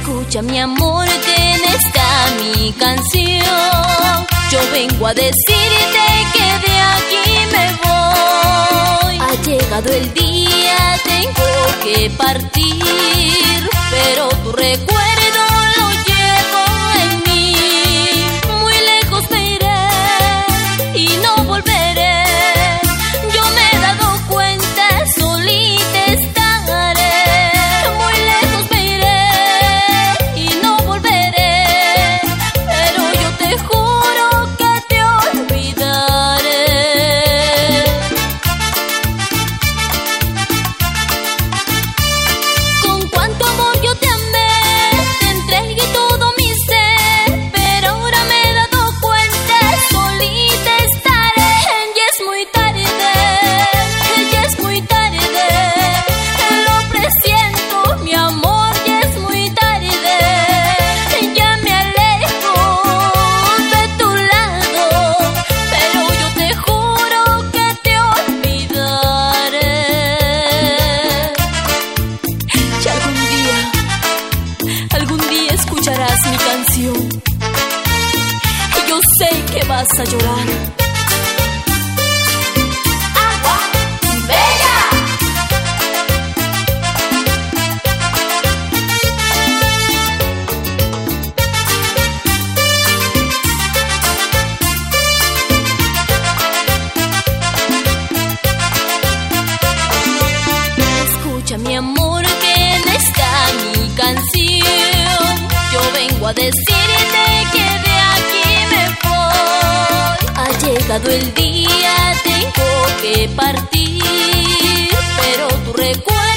Escucha mi amor que en esta mi canción yo vengo a decirte que de aquí me voy. Ha llegado el día, tengo que partir, pero tu recuerdo escucharás mi canción. Y yo sé que vas a llorar. decirte que de aquí me voy. Ha llegado el día, tengo que partir, pero tu recuerdo.